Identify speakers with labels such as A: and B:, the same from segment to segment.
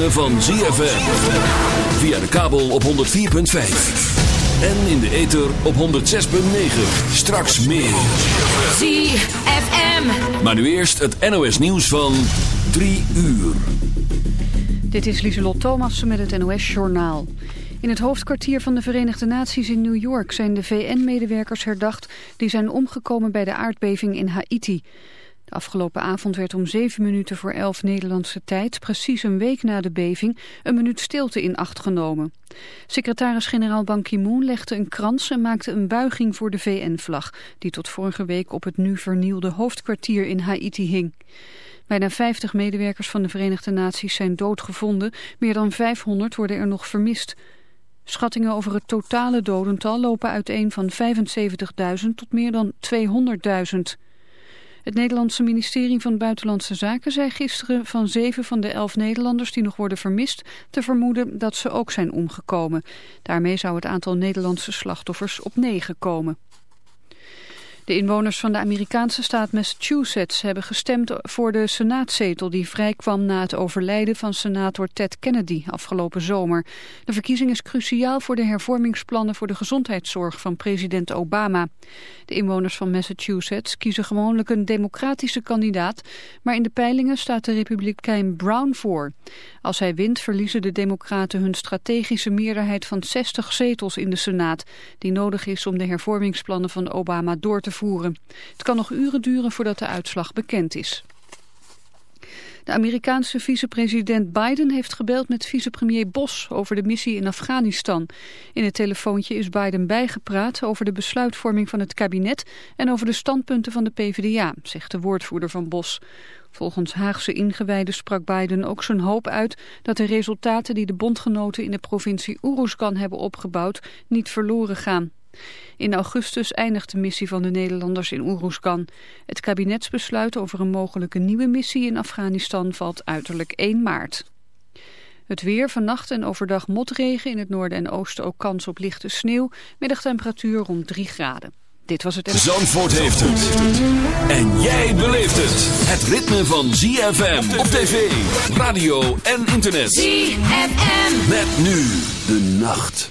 A: ritme van ZFM. Via de kabel op 104.5. En in de ether op 106.9. Straks meer.
B: ZFM.
A: Maar nu eerst het NOS nieuws van 3 uur.
C: Dit is Lieselot Thomassen met het NOS-journaal. In het hoofdkwartier van de Verenigde Naties in New York zijn de VN-medewerkers herdacht... die zijn omgekomen bij de aardbeving in Haiti. Afgelopen avond werd om zeven minuten voor elf Nederlandse tijd... precies een week na de beving een minuut stilte in acht genomen. Secretaris-generaal Ban Ki-moon legde een krans en maakte een buiging voor de VN-vlag... die tot vorige week op het nu vernielde hoofdkwartier in Haiti hing. Bijna 50 medewerkers van de Verenigde Naties zijn doodgevonden. Meer dan 500 worden er nog vermist. Schattingen over het totale dodental lopen uiteen van 75.000 tot meer dan 200.000. Het Nederlandse ministerie van Buitenlandse Zaken zei gisteren van zeven van de elf Nederlanders die nog worden vermist te vermoeden dat ze ook zijn omgekomen. Daarmee zou het aantal Nederlandse slachtoffers op negen komen. De inwoners van de Amerikaanse staat Massachusetts hebben gestemd voor de senaatzetel die vrijkwam na het overlijden van senator Ted Kennedy afgelopen zomer. De verkiezing is cruciaal voor de hervormingsplannen voor de gezondheidszorg van president Obama. De inwoners van Massachusetts kiezen gewoonlijk een democratische kandidaat, maar in de peilingen staat de republikein Brown voor. Als hij wint verliezen de democraten hun strategische meerderheid van 60 zetels in de senaat, die nodig is om de hervormingsplannen van Obama door te voeren. Het kan nog uren duren voordat de uitslag bekend is. De Amerikaanse vicepresident Biden heeft gebeld met vicepremier Bos over de missie in Afghanistan. In het telefoontje is Biden bijgepraat over de besluitvorming van het kabinet en over de standpunten van de PvdA, zegt de woordvoerder van Bos. Volgens Haagse ingewijden sprak Biden ook zijn hoop uit dat de resultaten die de bondgenoten in de provincie Uruzgan hebben opgebouwd niet verloren gaan. In augustus eindigt de missie van de Nederlanders in Oeroeskan. Het kabinetsbesluit over een mogelijke nieuwe missie in Afghanistan valt uiterlijk 1 maart. Het weer, vannacht en overdag motregen, in het noorden en oosten ook kans op lichte sneeuw. Middagtemperatuur rond 3 graden. Dit was het...
A: Zandvoort heeft het. En jij beleeft het. Het ritme van ZFM op tv, radio en internet.
B: ZFM.
A: Met nu de nacht.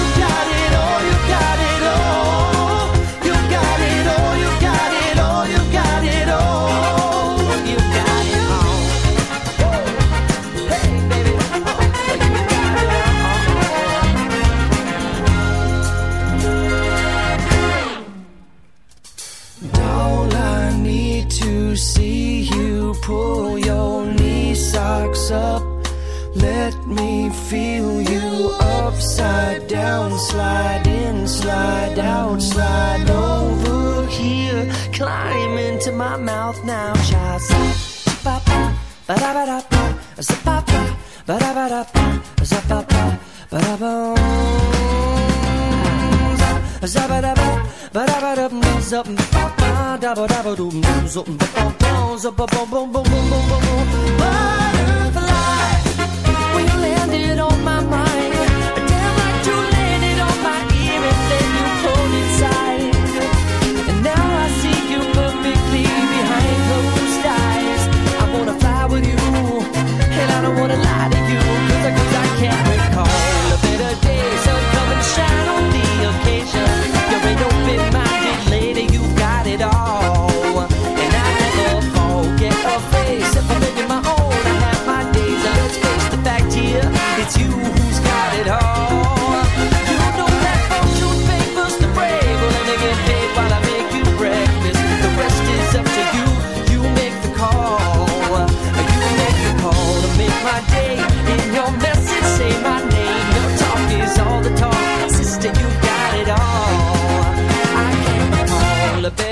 D: Butterfly, when you landed on my mind, damn like you wanna lie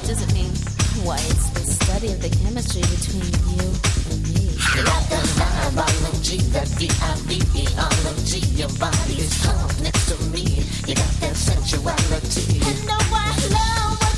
D: what does it mean? Why, it's the study of the chemistry between you and me. Like the biology, that B-I-B-E-ology. Your body is calm next to me. You got
E: that sensuality. I know I love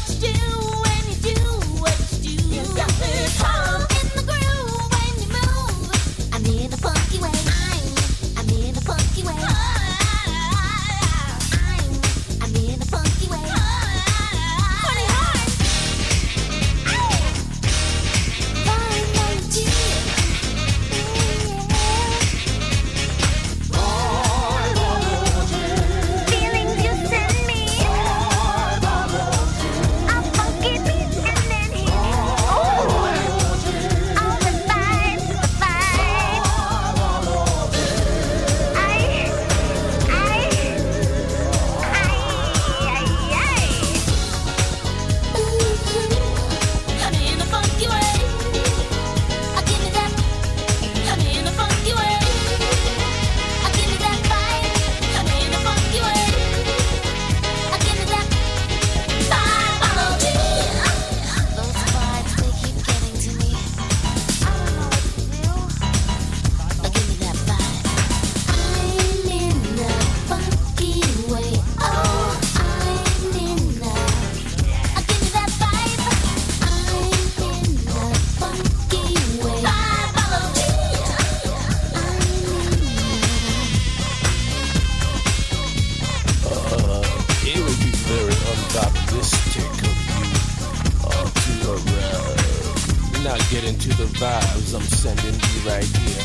F: rhymes I'm sending you right here.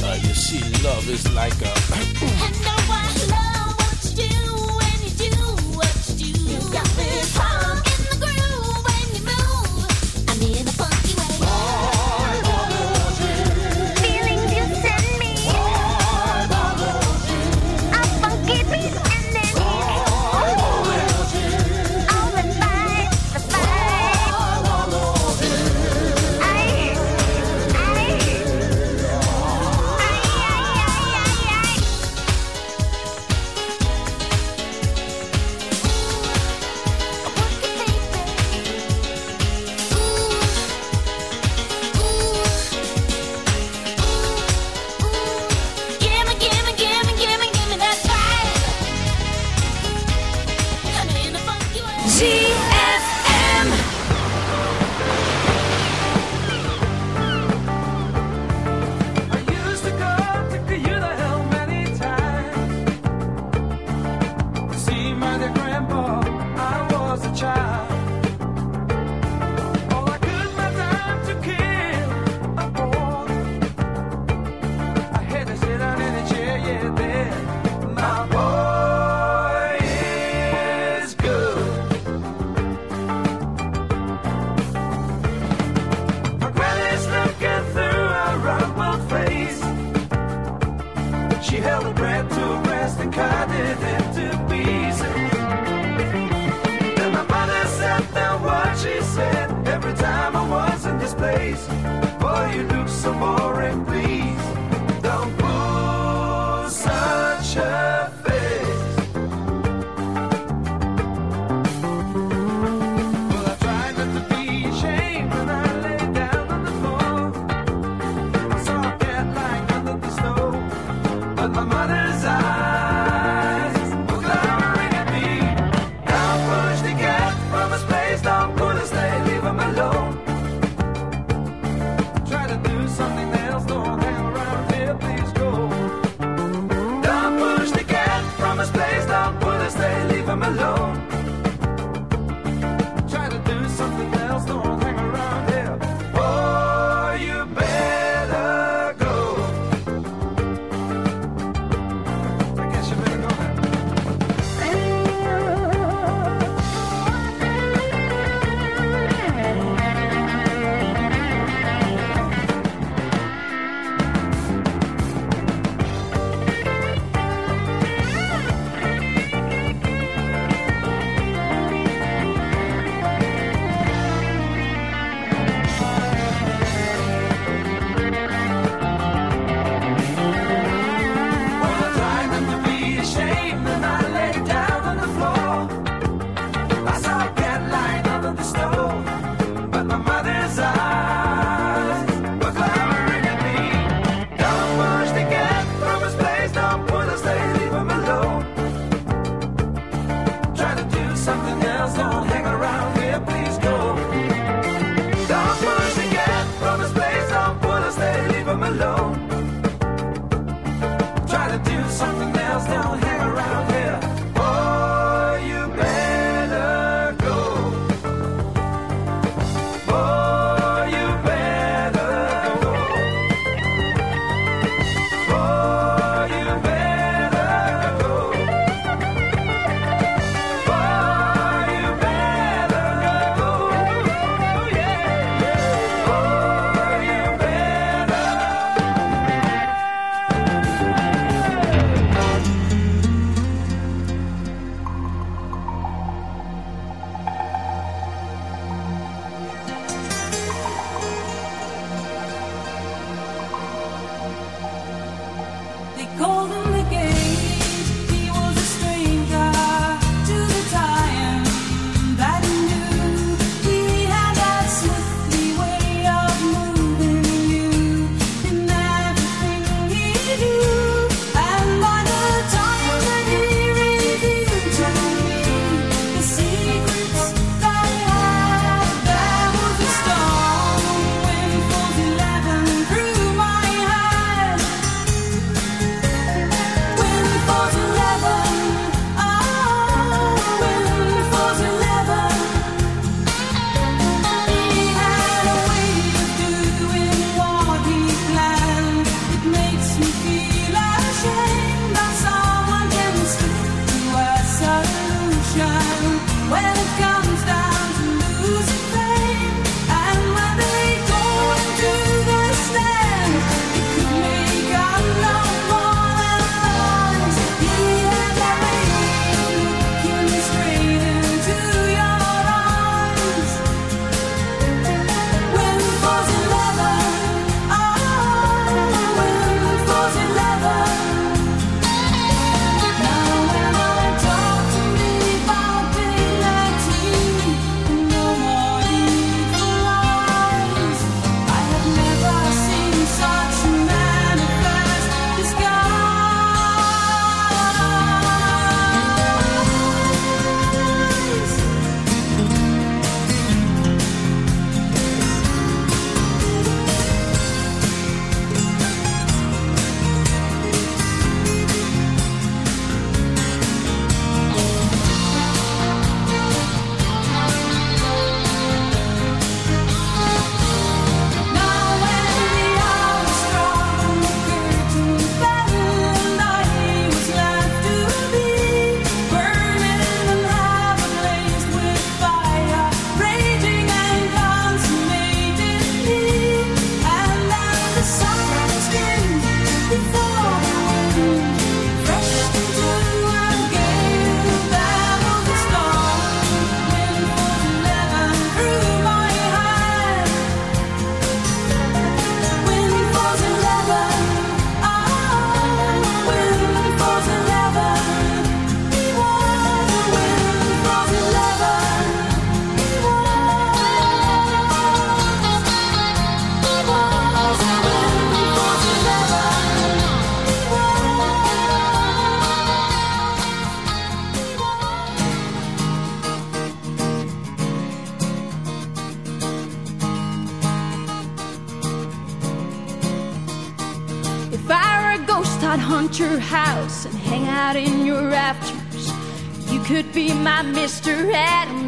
F: uh, you see, love is like a.
E: and no, I love what you do.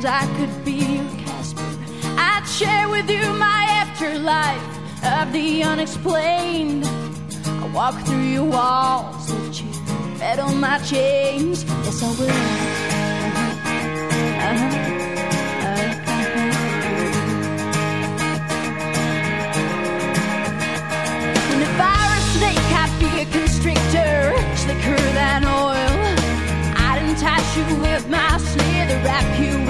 E: I
G: could be
H: your Casper. I'd share with you my afterlife of the unexplained. I walk through your walls with you fed on my chains. Yes, I will. Uh-huh. Uh-huh. uh-huh. a constrictor, slicker than oil. I'd entice you with my snare, wrap you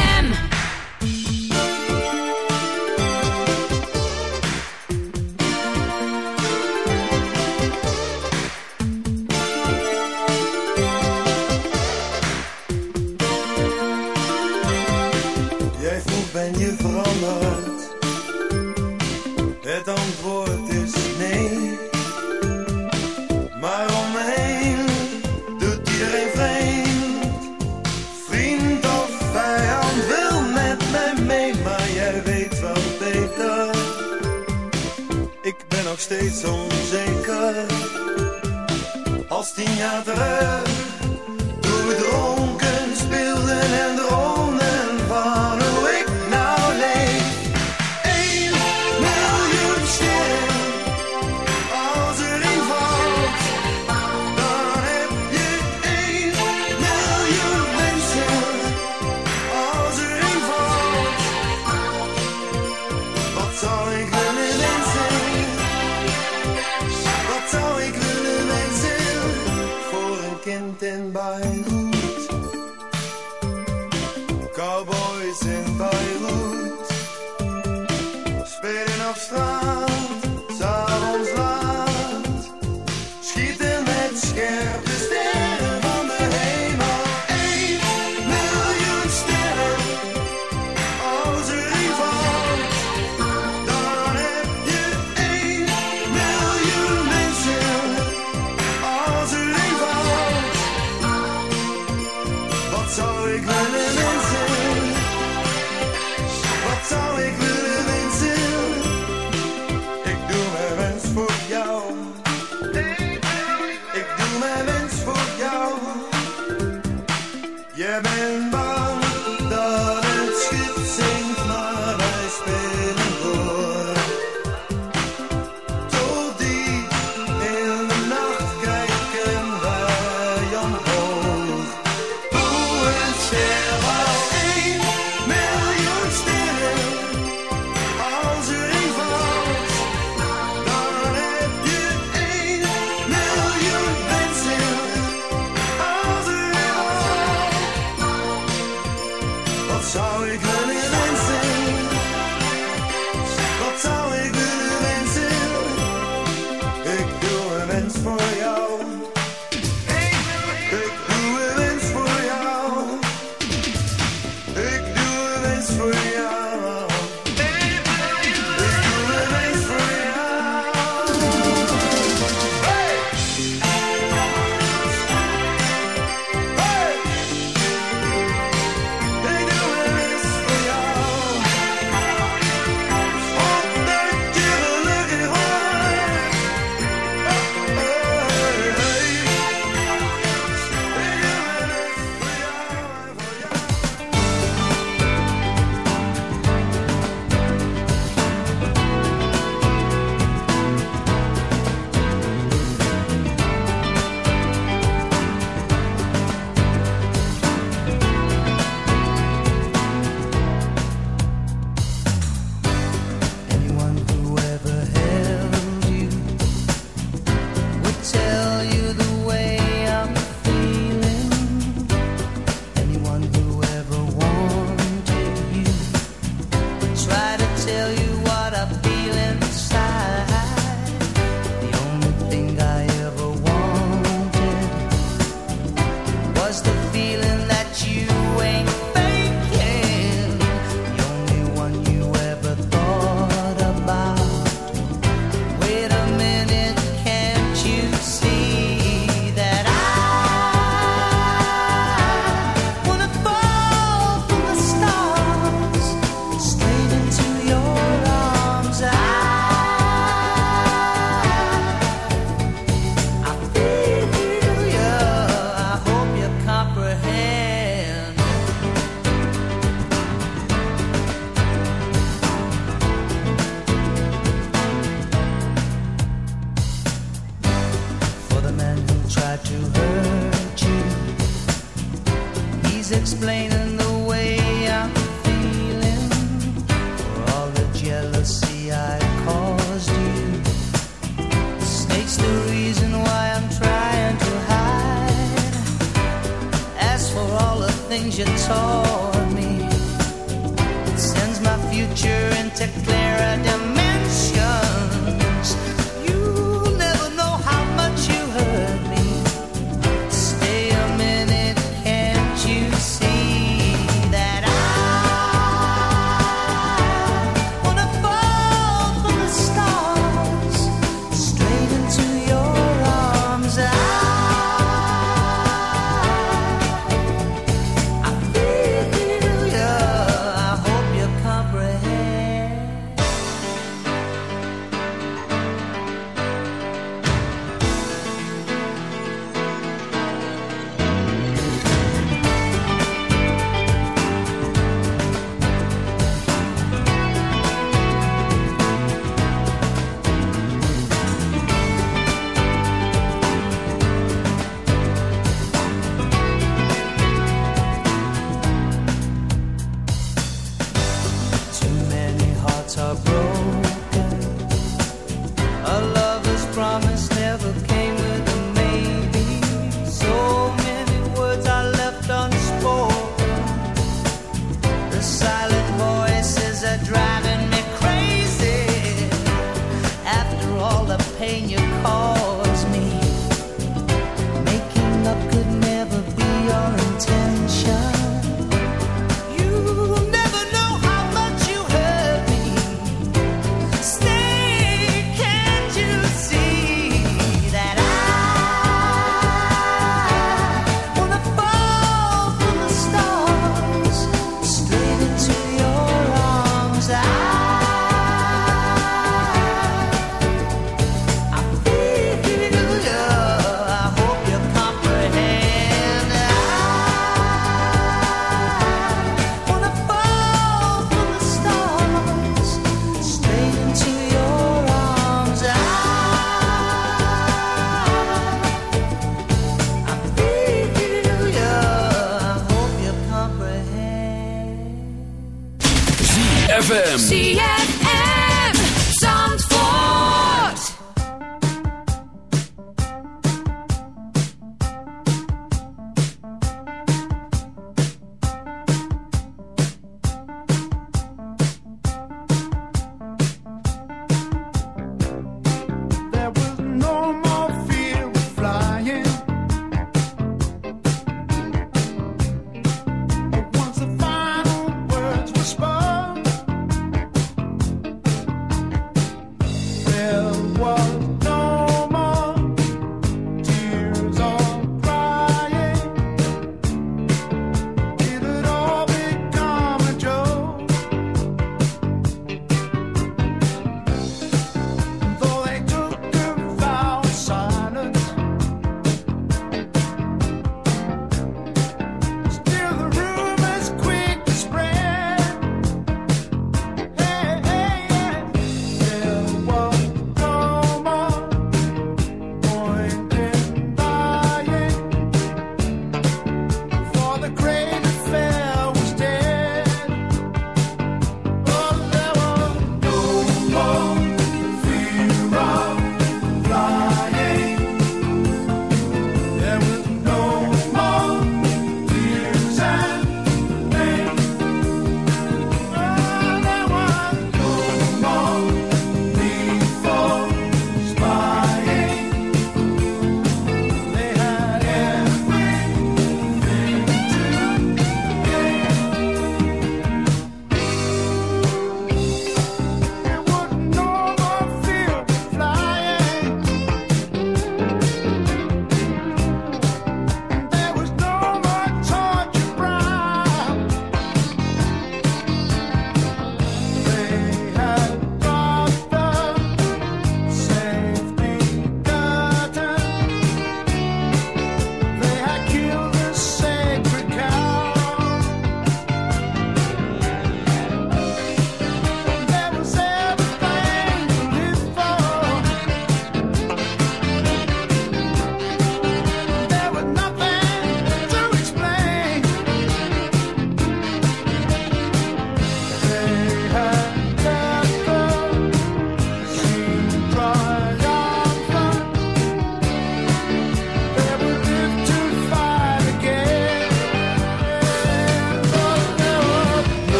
G: nog steeds onzeker. Als tien jaar terug, toen we dronken speelden en dronen van.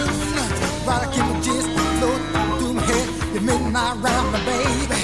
I: woman, rocking just float through my head. You make my round, my baby.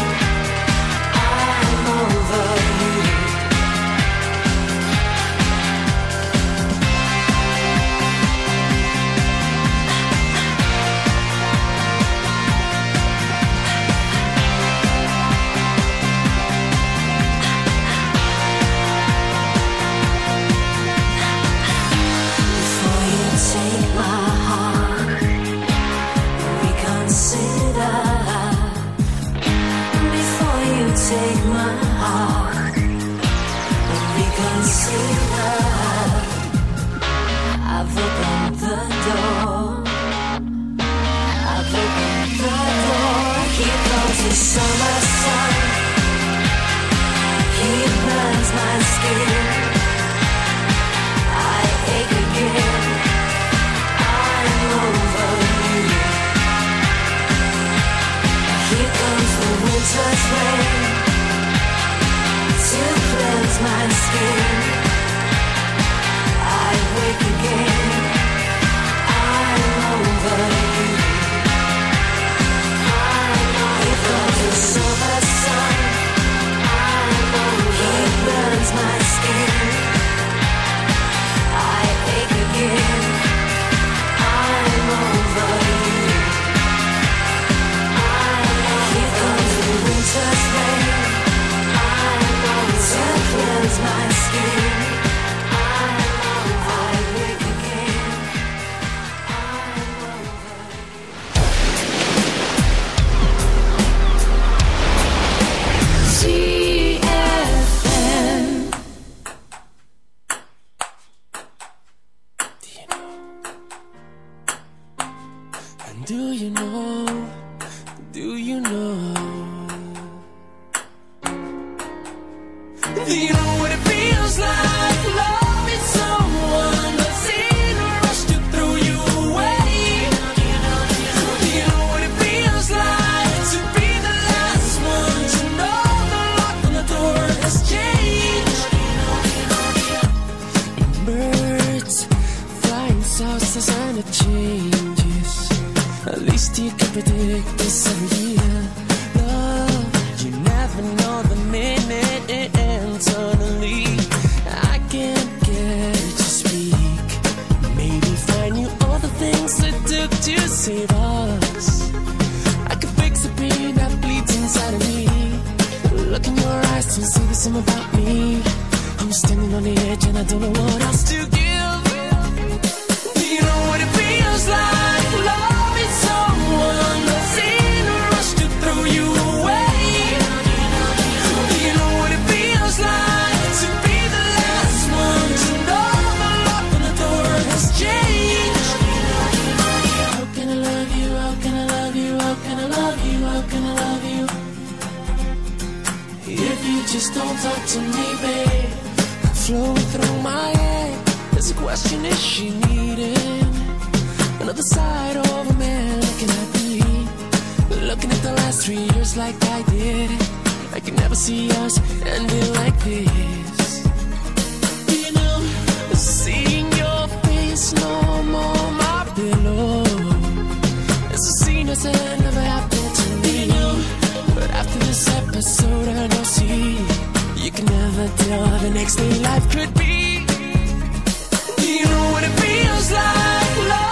J: door. I've the door. Here the summer sun. He burns my skin. I ache again. I'm over you. Here comes the winter's rain to cleanse my skin.
D: Question is she needing another side of a man looking at me, looking at the last three years like I did. I can never see us ending like this. You know, seeing your face no more my pillow. It's a scene that's never happened to me. You know, but after this episode, I don't see you can never tell the next day life could be like
K: love.